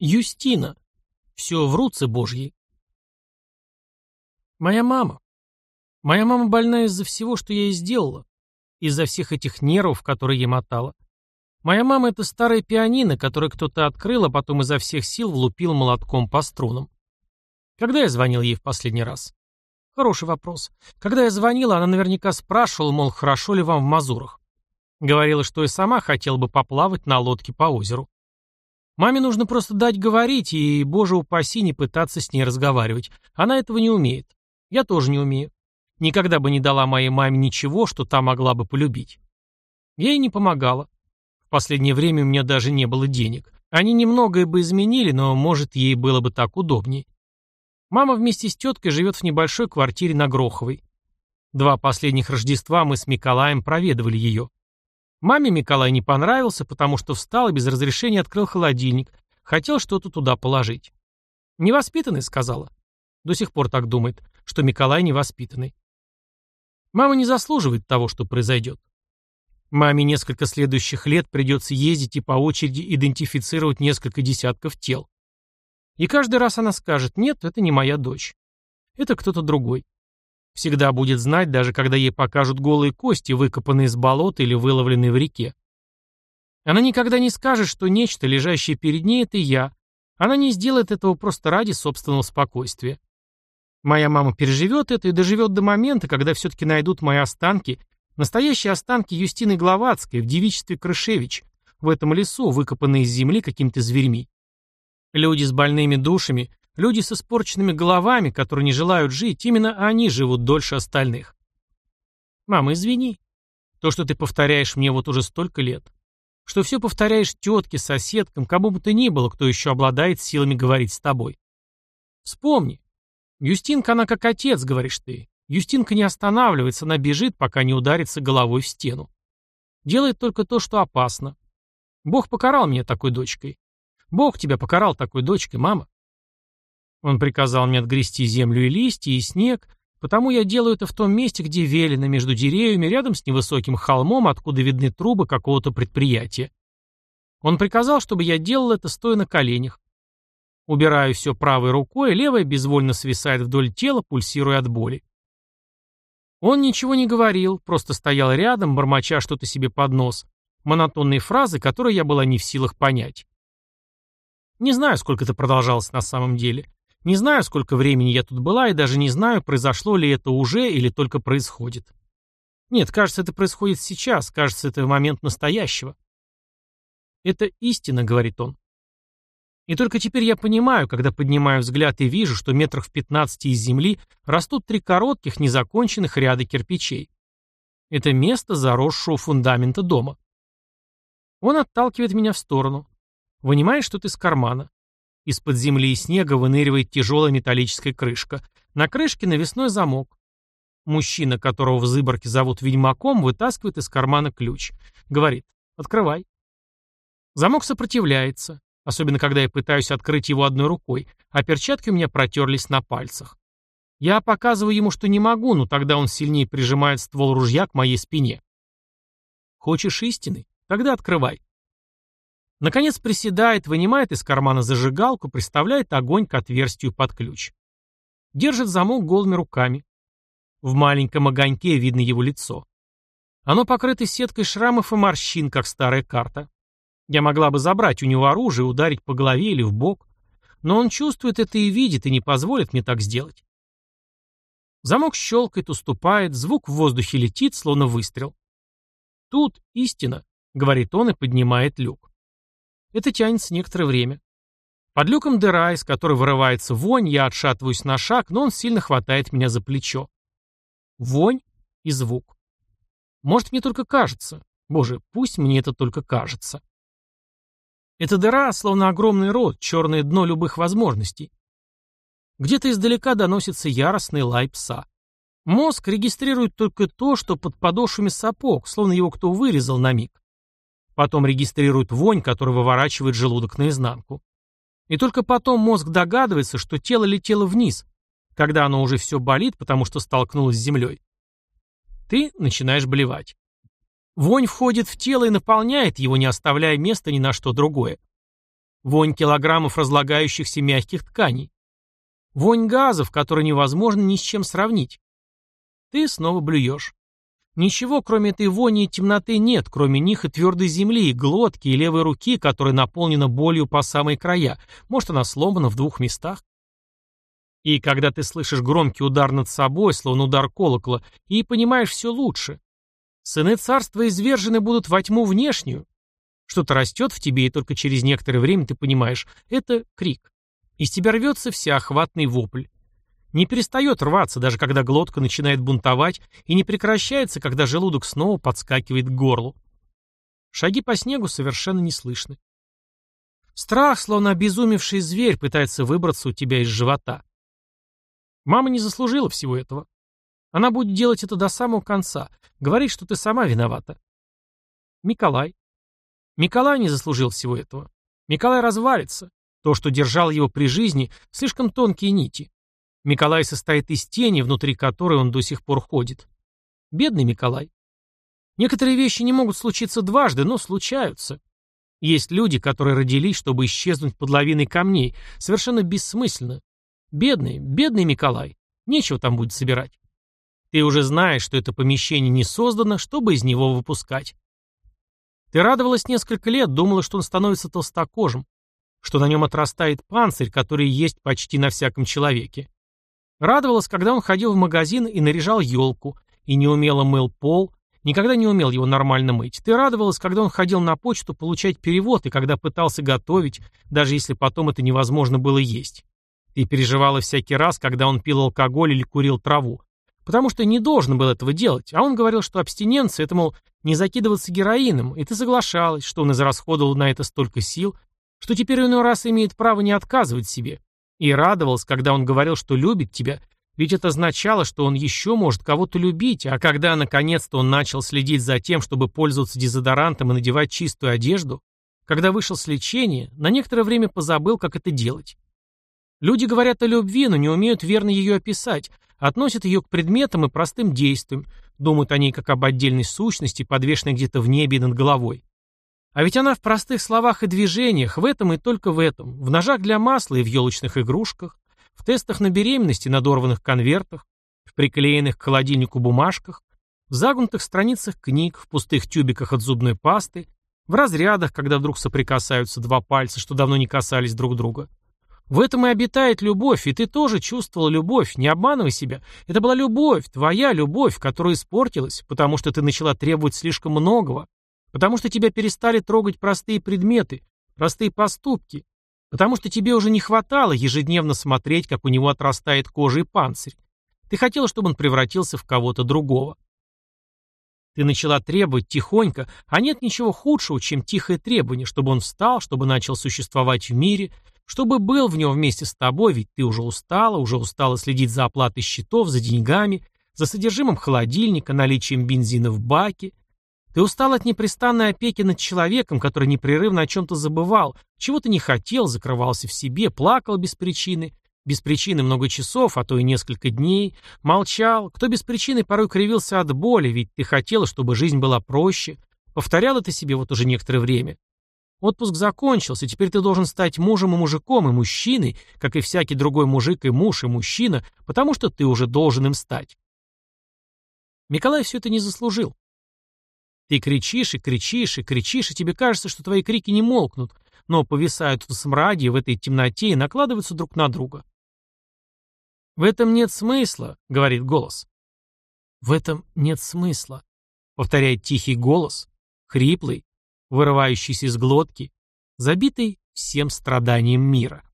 Юстина. Все в руце Божьей. Моя мама. Моя мама больна из-за всего, что я ей сделала. Из-за всех этих нервов, которые я мотала. Моя мама — это старая пианино, которое кто-то открыл, а потом изо всех сил влупил молотком по струнам. Когда я звонил ей в последний раз? Хороший вопрос. Когда я звонила, она наверняка спрашивала, мол, хорошо ли вам в Мазурах. Говорила, что и сама хотела бы поплавать на лодке по озеру. Маме нужно просто дать говорить и, боже упаси, не пытаться с ней разговаривать. Она этого не умеет. Я тоже не умею. Никогда бы не дала моей маме ничего, что та могла бы полюбить. Я ей не помогала. В последнее время у меня даже не было денег. Они немногое бы изменили, но, может, ей было бы так удобнее. Мама вместе с теткой живет в небольшой квартире на Гроховой. Два последних Рождества мы с Николаем проведывали ее. Маме Николай не понравился, потому что встал и без разрешения открыл холодильник. Хотел что-то туда положить. «Невоспитанный», — сказала. До сих пор так думает, что Николай невоспитанный. Мама не заслуживает того, что произойдет. Маме несколько следующих лет придется ездить и по очереди идентифицировать несколько десятков тел. И каждый раз она скажет, нет, это не моя дочь. Это кто-то другой. Всегда будет знать, даже когда ей покажут голые кости, выкопанные из болота или выловленные в реке. Она никогда не скажет, что нечто, лежащее перед ней, это я. Она не сделает этого просто ради собственного спокойствия. Моя мама переживет это и доживет до момента, когда все-таки найдут мои останки, настоящие останки Юстины Гловацкой в девичестве Крышевич, в этом лесу, выкопанные из земли какими-то зверьми. Люди с больными душами Люди с испорченными головами, которые не желают жить, именно они живут дольше остальных. Мама, извини. То, что ты повторяешь мне вот уже столько лет. Что все повторяешь тетке, соседкам, кому бы ты ни было, кто еще обладает силами говорить с тобой. Вспомни. Юстинка, она как отец, говоришь ты. Юстинка не останавливается, она бежит, пока не ударится головой в стену. Делает только то, что опасно. Бог покарал меня такой дочкой. Бог тебя покарал такой дочкой, мама. Он приказал мне отгрести землю и листья, и снег, потому я делаю это в том месте, где велено, между деревьями, рядом с невысоким холмом, откуда видны трубы какого-то предприятия. Он приказал, чтобы я делал это, стоя на коленях. Убираю все правой рукой, левая безвольно свисает вдоль тела, пульсируя от боли. Он ничего не говорил, просто стоял рядом, бормоча что-то себе под нос, монотонные фразы, которые я была не в силах понять. Не знаю, сколько это продолжалось на самом деле. Не знаю, сколько времени я тут была, и даже не знаю, произошло ли это уже или только происходит. Нет, кажется, это происходит сейчас, кажется, это момент настоящего. Это истина, говорит он. И только теперь я понимаю, когда поднимаю взгляд и вижу, что метрах в 15 из земли растут три коротких, незаконченных ряда кирпичей. Это место заросшего фундамента дома. Он отталкивает меня в сторону. Вынимает что-то из кармана. Из-под земли и снега выныривает тяжелая металлическая крышка. На крышке навесной замок. Мужчина, которого в Зыборке зовут ведьмаком, вытаскивает из кармана ключ. Говорит «Открывай». Замок сопротивляется, особенно когда я пытаюсь открыть его одной рукой, а перчатки у меня протерлись на пальцах. Я показываю ему, что не могу, но тогда он сильнее прижимает ствол ружья к моей спине. Хочешь истины? Тогда открывай. Наконец приседает, вынимает из кармана зажигалку, приставляет огонь к отверстию под ключ. Держит замок голыми руками. В маленьком огоньке видно его лицо. Оно покрыто сеткой шрамов и морщин, как старая карта. Я могла бы забрать у него оружие, ударить по голове или в бок, но он чувствует это и видит, и не позволит мне так сделать. Замок щелкает, уступает, звук в воздухе летит, словно выстрел. «Тут истина», — говорит он и поднимает люк. Это тянется некоторое время. Под люком дыра, из которой вырывается вонь, я отшатываюсь на шаг, но он сильно хватает меня за плечо. Вонь и звук. Может, мне только кажется. Боже, пусть мне это только кажется. Эта дыра, словно огромный рот, черное дно любых возможностей. Где-то издалека доносится яростный лай пса. Мозг регистрирует только то, что под подошвами сапог, словно его кто вырезал на миг. Потом регистрирует вонь, которая выворачивает желудок наизнанку. И только потом мозг догадывается, что тело летело вниз, когда оно уже все болит, потому что столкнулось с землей. Ты начинаешь блевать. Вонь входит в тело и наполняет его, не оставляя места ни на что другое. Вонь килограммов разлагающихся мягких тканей. Вонь газов, которые невозможно ни с чем сравнить. Ты снова блюешь. Ничего, кроме этой вони и темноты, нет, кроме них и твердой земли, и глотки, и левой руки, которая наполнена болью по самые края. Может, она сломана в двух местах? И когда ты слышишь громкий удар над собой, словно удар колокола, и понимаешь все лучше. Сыны царства извержены будут во тьму внешнюю. Что-то растет в тебе, и только через некоторое время ты понимаешь, это крик. Из тебя рвется всеохватный вопль. Не перестает рваться, даже когда глотка начинает бунтовать, и не прекращается, когда желудок снова подскакивает к горлу. Шаги по снегу совершенно не слышны. Страх, словно обезумевший зверь, пытается выбраться у тебя из живота. Мама не заслужила всего этого. Она будет делать это до самого конца, говорит, что ты сама виновата. Николай. Николай не заслужил всего этого. Николай развалится. То, что держал его при жизни, слишком тонкие нити. Николай состоит из тени, внутри которой он до сих пор ходит. Бедный Николай. Некоторые вещи не могут случиться дважды, но случаются. Есть люди, которые родились, чтобы исчезнуть под лавиной камней, совершенно бессмысленно. Бедный, бедный Николай. Нечего там будет собирать. Ты уже знаешь, что это помещение не создано, чтобы из него выпускать. Ты радовалась несколько лет, думала, что он становится толстокожим, что на нем отрастает панцирь, который есть почти на всяком человеке. Радовалась, когда он ходил в магазин и наряжал елку, и неумело мыл пол, никогда не умел его нормально мыть. Ты радовалась, когда он ходил на почту получать перевод, и когда пытался готовить, даже если потом это невозможно было есть. Ты переживала всякий раз, когда он пил алкоголь или курил траву, потому что не должен был этого делать, а он говорил, что абстиненция — это, мол, не закидываться героином, и ты соглашалась, что он израсходовал на это столько сил, что теперь иной раз имеет право не отказывать себе. И радовался, когда он говорил, что любит тебя, ведь это означало, что он еще может кого-то любить, а когда наконец-то он начал следить за тем, чтобы пользоваться дезодорантом и надевать чистую одежду, когда вышел с лечения, на некоторое время позабыл, как это делать. Люди говорят о любви, но не умеют верно ее описать, относят ее к предметам и простым действиям, думают о ней как об отдельной сущности, подвешенной где-то в небе над головой. А ведь она в простых словах и движениях, в этом и только в этом, в ножах для масла и в елочных игрушках, в тестах на беременность и надорванных конвертах, в приклеенных к холодильнику бумажках, в загнутых страницах книг, в пустых тюбиках от зубной пасты, в разрядах, когда вдруг соприкасаются два пальца, что давно не касались друг друга. В этом и обитает любовь, и ты тоже чувствовал любовь, не обманывай себя. Это была любовь, твоя любовь, которая испортилась, потому что ты начала требовать слишком многого, Потому что тебя перестали трогать простые предметы, простые поступки. Потому что тебе уже не хватало ежедневно смотреть, как у него отрастает кожа и панцирь. Ты хотела, чтобы он превратился в кого-то другого. Ты начала требовать тихонько, а нет ничего худшего, чем тихое требование, чтобы он встал, чтобы начал существовать в мире, чтобы был в нем вместе с тобой, ведь ты уже устала, уже устала следить за оплатой счетов, за деньгами, за содержимым холодильника, наличием бензина в баке, ты устал от непрестанной опеки над человеком, который непрерывно о чем-то забывал, чего-то не хотел, закрывался в себе, плакал без причины, без причины много часов, а то и несколько дней, молчал, кто без причины порой кривился от боли, ведь ты хотела, чтобы жизнь была проще, повторял это себе вот уже некоторое время. Отпуск закончился, теперь ты должен стать мужем и мужиком, и мужчиной, как и всякий другой мужик и муж, и мужчина, потому что ты уже должен им стать. Николай все это не заслужил. Ты кричишь и кричишь и кричишь, и тебе кажется, что твои крики не молкнут, но повисают в смраде, в этой темноте и накладываются друг на друга. «В этом нет смысла», — говорит голос. «В этом нет смысла», — повторяет тихий голос, хриплый, вырывающийся из глотки, забитый всем страданием мира.